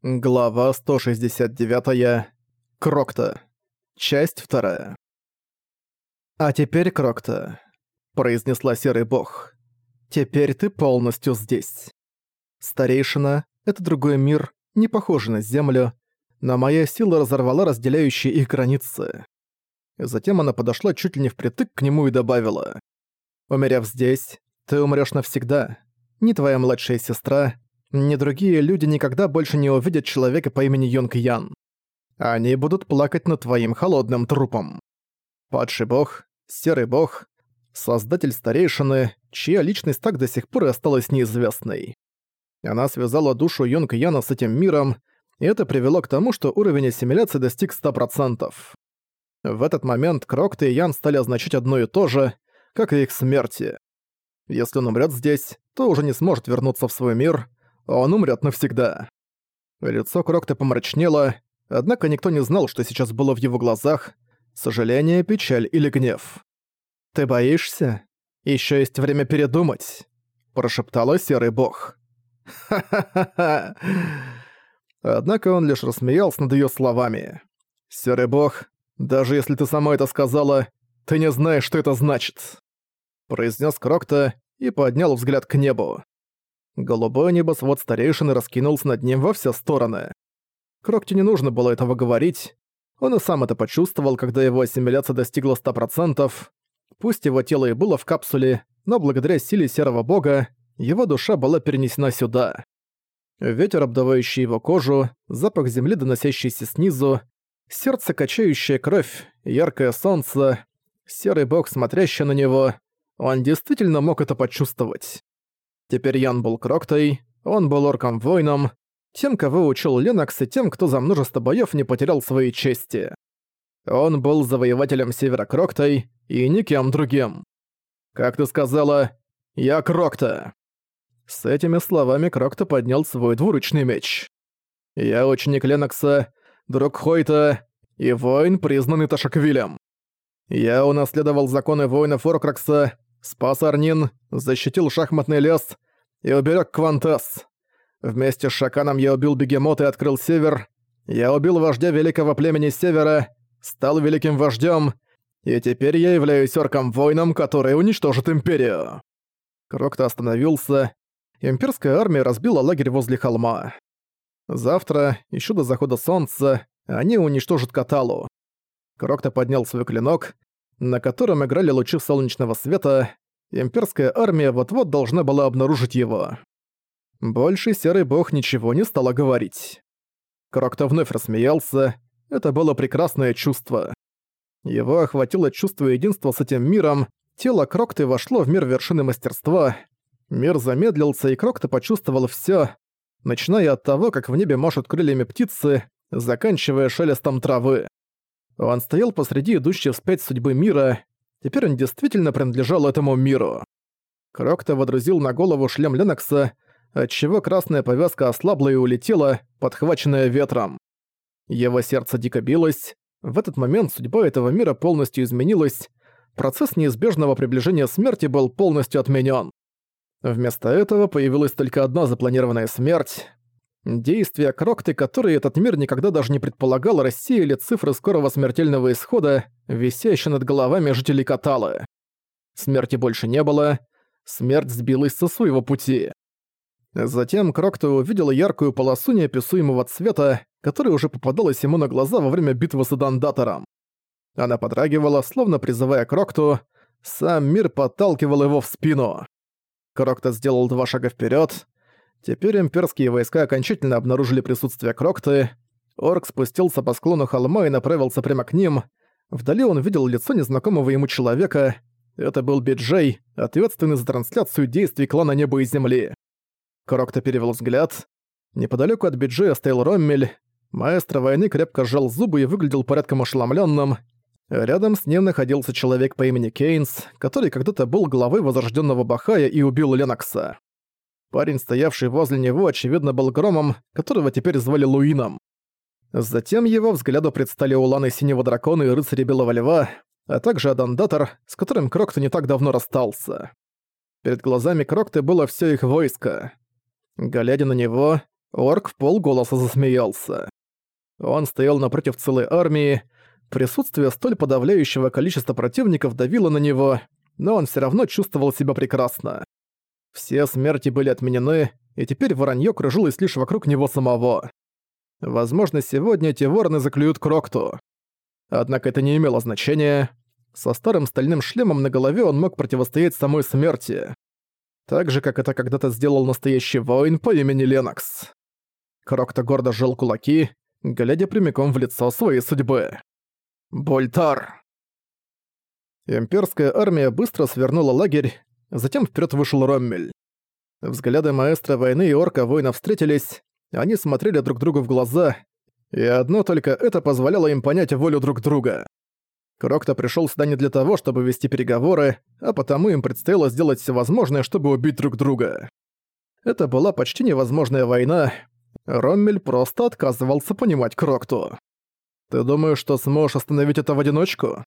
Глава 169. Крокта. Часть вторая. «А теперь, Крокта», — произнесла Серый Бог, — «теперь ты полностью здесь. Старейшина — это другой мир, не похожий на Землю, но моя сила разорвала разделяющие их границы». Затем она подошла чуть ли не впритык к нему и добавила. «Умерев здесь, ты умрёшь навсегда. Ни твоя младшая сестра, ни другие люди никогда больше не увидят человека по имени Йонг Ян. Они будут плакать над твоим холодным трупом. Падший бог, серый бог, создатель старейшины, чья личность так до сих пор и осталась неизвестной. Она связала душу Йонг Яна с этим миром, и это привело к тому, что уровень ассимиляции достиг 100%. В этот момент Крокт и Ян стали означать одно и то же, как и их смерти. Если он умрет здесь, то уже не сможет вернуться в свой мир, он умрет навсегда. Лицо Крокта помрачнело, однако никто не знал, что сейчас было в его глазах, сожаление, печаль или гнев. «Ты боишься? Еще есть время передумать», – прошептала Серый Бог. «Ха-ха-ха-ха!» Однако он лишь рассмеялся над ее словами. «Серый Бог, даже если ты сама это сказала, ты не знаешь, что это значит», – произнес Крокта и поднял взгляд к небу. Голубое небосвод старейшины раскинулся над ним во все стороны. Крокте не нужно было этого говорить. Он и сам это почувствовал, когда его ассимиляция достигла 100%. Пусть его тело и было в капсуле, но благодаря силе Серого Бога его душа была перенесена сюда. Ветер, обдавающий его кожу, запах земли, доносящийся снизу, сердце, качающая кровь, яркое солнце, серый бог, смотрящий на него. Он действительно мог это почувствовать. Теперь Ян был Кроктой, он был орком воином, тем, кого учил Ленокс и тем, кто за множество боёв не потерял своей чести. Он был завоевателем Севера Кроктой и никем другим. «Как ты сказала, я Крокта!» С этими словами Крокта поднял свой двуручный меч. «Я ученик Ленокса, друг Хойта и воин, признанный Ташаквилем. Я унаследовал законы воинов Оркракса спас Арнин, защитил шахматный лес и уберег Квантес. Вместе с Шаканом я убил бегемота и открыл север. Я убил вождя великого племени севера, стал великим вождем, и теперь я являюсь орком-воином, который уничтожит империю». Крокто остановился. Имперская армия разбила лагерь возле холма. Завтра, еще до захода солнца, они уничтожат Каталу. Крокто поднял свой клинок на котором играли лучи солнечного света, имперская армия вот-вот должна была обнаружить его. Больше Серый Бог ничего не стала говорить. Крокто вновь рассмеялся. Это было прекрасное чувство. Его охватило чувство единства с этим миром, тело Крокты вошло в мир вершины мастерства. Мир замедлился, и Крокто почувствовал все, начиная от того, как в небе машут крыльями птицы, заканчивая шелестом травы. Он стоял посреди идущей вспять судьбы мира. Теперь он действительно принадлежал этому миру. Крокто водрузил на голову шлем Ленокса, отчего красная повязка ослабла и улетела, подхваченная ветром. Его сердце дико билось. В этот момент судьба этого мира полностью изменилась. Процесс неизбежного приближения смерти был полностью отменен. Вместо этого появилась только одна запланированная смерть. Действия Крокты, которые этот мир никогда даже не предполагал, рассеяли цифры скорого смертельного исхода, висящие над головами жителей Каталы. Смерти больше не было, смерть сбилась со своего пути. Затем Крокта увидела яркую полосу неописуемого цвета, которая уже попадалась ему на глаза во время битвы с Адандатором. Она подрагивала, словно призывая Крокту, сам мир подталкивал его в спину. Крокта сделал два шага вперед, Теперь имперские войска окончательно обнаружили присутствие Крокты. Орк спустился по склону холма и направился прямо к ним. Вдали он видел лицо незнакомого ему человека. Это был Биджей, ответственный за трансляцию действий клана Неба и Земли. Крокта перевел взгляд. Неподалеку от Биджея стоял Роммель. Маэстро войны крепко сжал зубы и выглядел порядком ошеломленным. Рядом с ним находился человек по имени Кейнс, который когда-то был главой возрожденного Бахая и убил Ленокса. Парень, стоявший возле него, очевидно, был громом, которого теперь звали Луином. Затем его взгляду предстали уланы Синего Дракона и Рыцари Белого Льва, а также Адандатор, с которым Крокто не так давно расстался. Перед глазами Крокты было все их войско. Глядя на него, орк в полголоса засмеялся. Он стоял напротив целой армии, присутствие столь подавляющего количества противников давило на него, но он все равно чувствовал себя прекрасно. Все смерти были отменены, и теперь воронье кружилось лишь вокруг него самого. Возможно, сегодня эти вороны заклюют Крокту. Однако это не имело значения. Со старым стальным шлемом на голове он мог противостоять самой смерти. Так же, как это когда-то сделал настоящий воин по имени Ленокс. Крокта гордо жал кулаки, глядя прямиком в лицо своей судьбы. Больтар! Имперская армия быстро свернула лагерь, Затем вперед вышел Роммель. Взгляды маэстро войны и орка воина встретились, они смотрели друг другу в глаза, и одно только это позволяло им понять волю друг друга. Крокто пришел сюда не для того, чтобы вести переговоры, а потому им предстояло сделать все возможное, чтобы убить друг друга. Это была почти невозможная война. Роммель просто отказывался понимать Крокту. «Ты думаешь, что сможешь остановить это в одиночку?»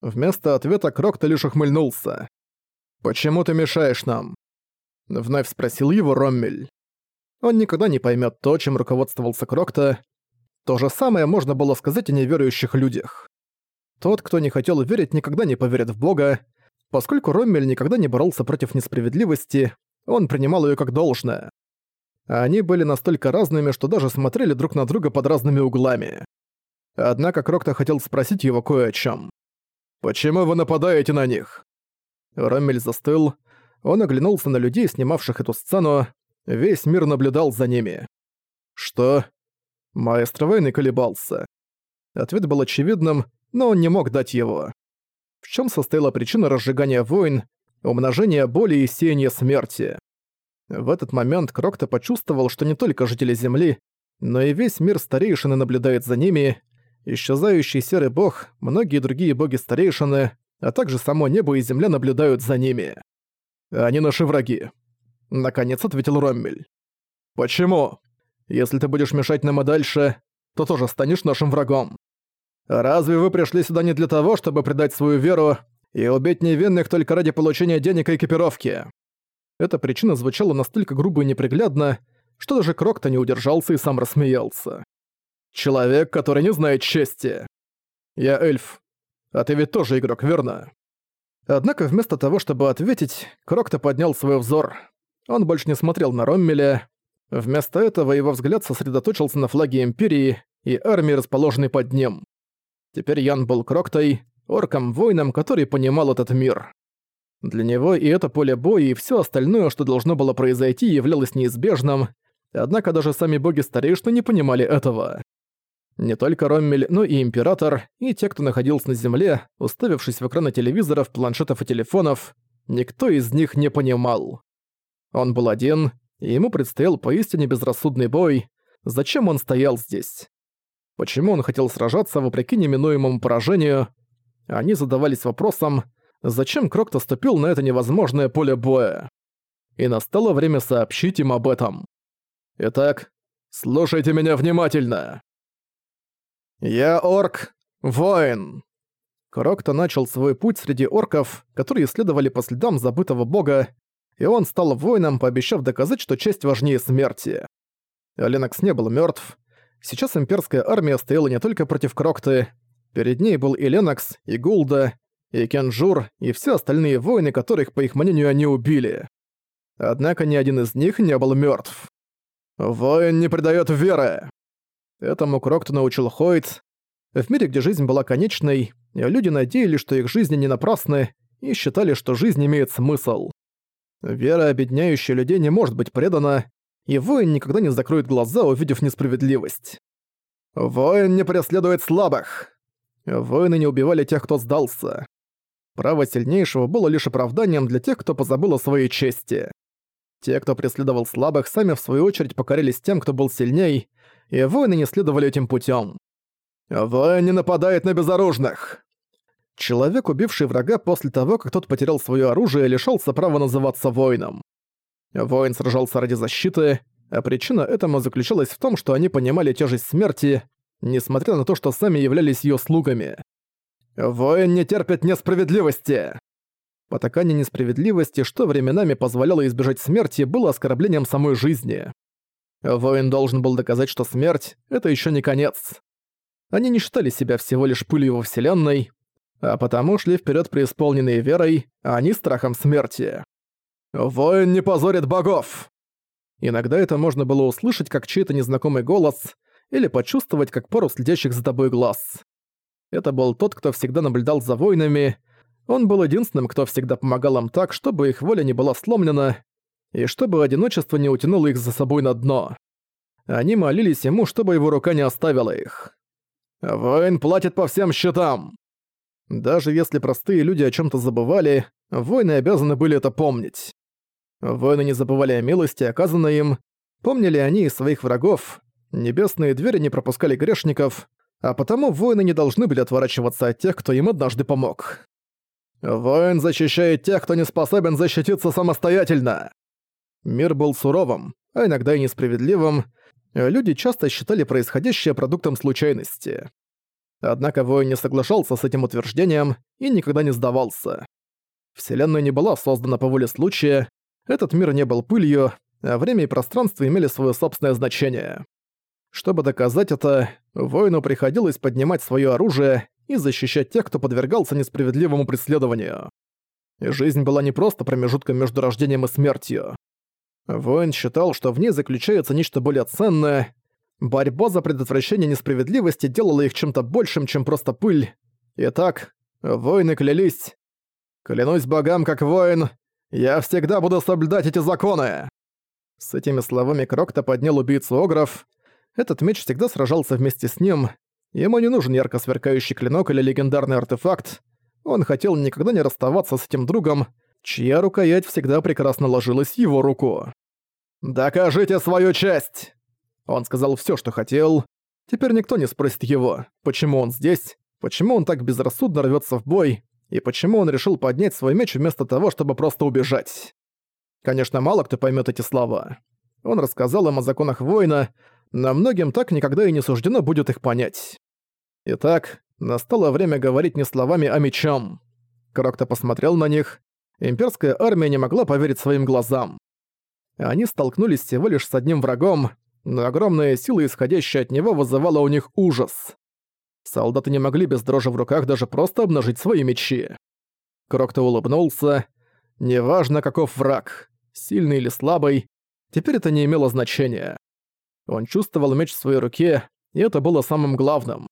Вместо ответа Крокто лишь ухмыльнулся. «Почему ты мешаешь нам?» Вновь спросил его Роммель. Он никогда не поймет то, чем руководствовался Крокта. То же самое можно было сказать о неверующих людях. Тот, кто не хотел верить, никогда не поверит в Бога. Поскольку Роммель никогда не боролся против несправедливости, он принимал ее как должное. Они были настолько разными, что даже смотрели друг на друга под разными углами. Однако Крокта хотел спросить его кое о чем. «Почему вы нападаете на них?» Рамель застыл. Он оглянулся на людей, снимавших эту сцену. Весь мир наблюдал за ними. «Что?» Маэстро войны колебался. Ответ был очевидным, но он не мог дать его. В чем состояла причина разжигания войн, умножения боли и сеяния смерти? В этот момент Крокто почувствовал, что не только жители Земли, но и весь мир старейшины наблюдает за ними. Исчезающий серый бог, многие другие боги-старейшины, а также само небо и земля наблюдают за ними. Они наши враги. Наконец ответил Роммель. Почему? Если ты будешь мешать нам и дальше, то тоже станешь нашим врагом. Разве вы пришли сюда не для того, чтобы предать свою веру и убить невинных только ради получения денег и экипировки? Эта причина звучала настолько грубо и неприглядно, что даже Крок то не удержался и сам рассмеялся. Человек, который не знает чести. Я эльф, а ты ведь тоже игрок, верно? Однако вместо того, чтобы ответить, Крокто поднял свой взор. Он больше не смотрел на Роммеля. Вместо этого его взгляд сосредоточился на флаге Империи и армии, расположенной под ним. Теперь Ян был Кроктой, орком-воином, который понимал этот мир. Для него и это поле боя, и все остальное, что должно было произойти, являлось неизбежным, однако даже сами боги-старейшины не понимали этого. Не только Роммель, но и Император, и те, кто находился на Земле, уставившись в экраны телевизоров, планшетов и телефонов, никто из них не понимал. Он был один, и ему предстоял поистине безрассудный бой. Зачем он стоял здесь? Почему он хотел сражаться вопреки неминуемому поражению? Они задавались вопросом, зачем Крокто ступил на это невозможное поле боя? И настало время сообщить им об этом. Итак, слушайте меня внимательно. «Я орк, воин!» Крокто начал свой путь среди орков, которые следовали по следам забытого бога, и он стал воином, пообещав доказать, что честь важнее смерти. Ленокс не был мертв. Сейчас имперская армия стояла не только против Крокты. Перед ней был и Ленокс, и Гулда, и Кенжур, и все остальные воины, которых, по их мнению, они убили. Однако ни один из них не был мертв. «Воин не предает веры!» Этому Крокту научил Хойт. В мире, где жизнь была конечной, люди надеялись, что их жизни не напрасны, и считали, что жизнь имеет смысл. Вера, объединяющая людей, не может быть предана, и воин никогда не закроет глаза, увидев несправедливость. Воин не преследует слабых. Воины не убивали тех, кто сдался. Право сильнейшего было лишь оправданием для тех, кто позабыл о своей чести. Те, кто преследовал слабых, сами в свою очередь покорились тем, кто был сильней, и воины не следовали этим путем. А «Воин не нападает на безоружных!» Человек, убивший врага после того, как тот потерял свое оружие, лишился права называться воином. Воин сражался ради защиты, а причина этому заключалась в том, что они понимали тяжесть смерти, несмотря на то, что сами являлись ее слугами. «Воин не терпит несправедливости!» Потакание несправедливости, что временами позволяло избежать смерти, было оскорблением самой жизни. Воин должен был доказать, что смерть — это еще не конец. Они не считали себя всего лишь пылью во Вселенной, а потому шли вперед преисполненные верой, а не страхом смерти. «Воин не позорит богов!» Иногда это можно было услышать как чей-то незнакомый голос или почувствовать как пару следящих за тобой глаз. Это был тот, кто всегда наблюдал за воинами. Он был единственным, кто всегда помогал им так, чтобы их воля не была сломлена, и чтобы одиночество не утянуло их за собой на дно. Они молились ему, чтобы его рука не оставила их. «Воин платит по всем счетам!» Даже если простые люди о чем то забывали, воины обязаны были это помнить. Воины не забывали о милости, оказанной им, помнили они и своих врагов, небесные двери не пропускали грешников, а потому воины не должны были отворачиваться от тех, кто им однажды помог. «Воин защищает тех, кто не способен защититься самостоятельно!» Мир был суровым, а иногда и несправедливым. Люди часто считали происходящее продуктом случайности. Однако воин не соглашался с этим утверждением и никогда не сдавался. Вселенная не была создана по воле случая, этот мир не был пылью, а время и пространство имели свое собственное значение. Чтобы доказать это, воину приходилось поднимать свое оружие и защищать тех, кто подвергался несправедливому преследованию. Жизнь была не просто промежутком между рождением и смертью. Воин считал, что в ней заключается нечто более ценное. Борьба за предотвращение несправедливости делала их чем-то большим, чем просто пыль. Итак, воины клялись. «Клянусь богам, как воин, я всегда буду соблюдать эти законы!» С этими словами Крокта поднял убийцу Огров. Этот меч всегда сражался вместе с ним. Ему не нужен ярко сверкающий клинок или легендарный артефакт. Он хотел никогда не расставаться с этим другом, чья рукоять всегда прекрасно ложилась в его руку. «Докажите свою честь!» Он сказал все, что хотел. Теперь никто не спросит его, почему он здесь, почему он так безрассудно рвется в бой, и почему он решил поднять свой меч вместо того, чтобы просто убежать. Конечно, мало кто поймёт эти слова. Он рассказал им о законах воина, но многим так никогда и не суждено будет их понять. Итак, настало время говорить не словами, а мечом. Крокто посмотрел на них, имперская армия не могла поверить своим глазам. Они столкнулись всего лишь с одним врагом, но огромная сила, исходящая от него, вызывала у них ужас. Солдаты не могли без дрожи в руках даже просто обнажить свои мечи. Крокто улыбнулся. Неважно, каков враг, сильный или слабый, теперь это не имело значения. Он чувствовал меч в своей руке, и это было самым главным.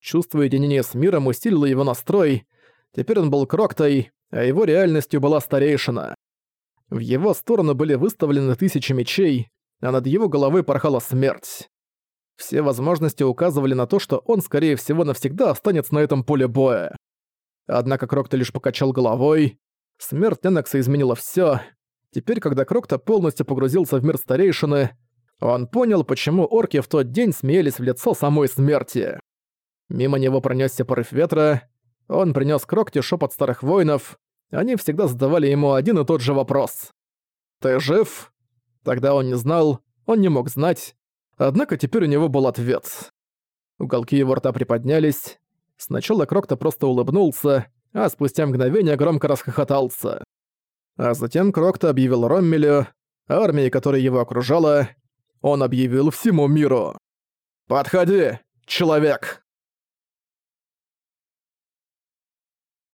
Чувство единения с миром усилило его настрой. Теперь он был Кроктой, а его реальностью была старейшина. В его сторону были выставлены тысячи мечей, а над его головой порхала смерть. Все возможности указывали на то, что он, скорее всего, навсегда останется на этом поле боя. Однако Крокта лишь покачал головой. Смерть Ленокса изменила все. Теперь, когда Крокта полностью погрузился в мир старейшины, он понял, почему орки в тот день смеялись в лицо самой смерти. Мимо него пронесся порыв ветра. Он принес Крокте шепот старых воинов. Они всегда задавали ему один и тот же вопрос. «Ты жив?» Тогда он не знал, он не мог знать. Однако теперь у него был ответ. Уголки его рта приподнялись. Сначала Крокто просто улыбнулся, а спустя мгновение громко расхохотался. А затем Крокто объявил Роммелю, армии, которая его окружала, он объявил всему миру. «Подходи, человек!»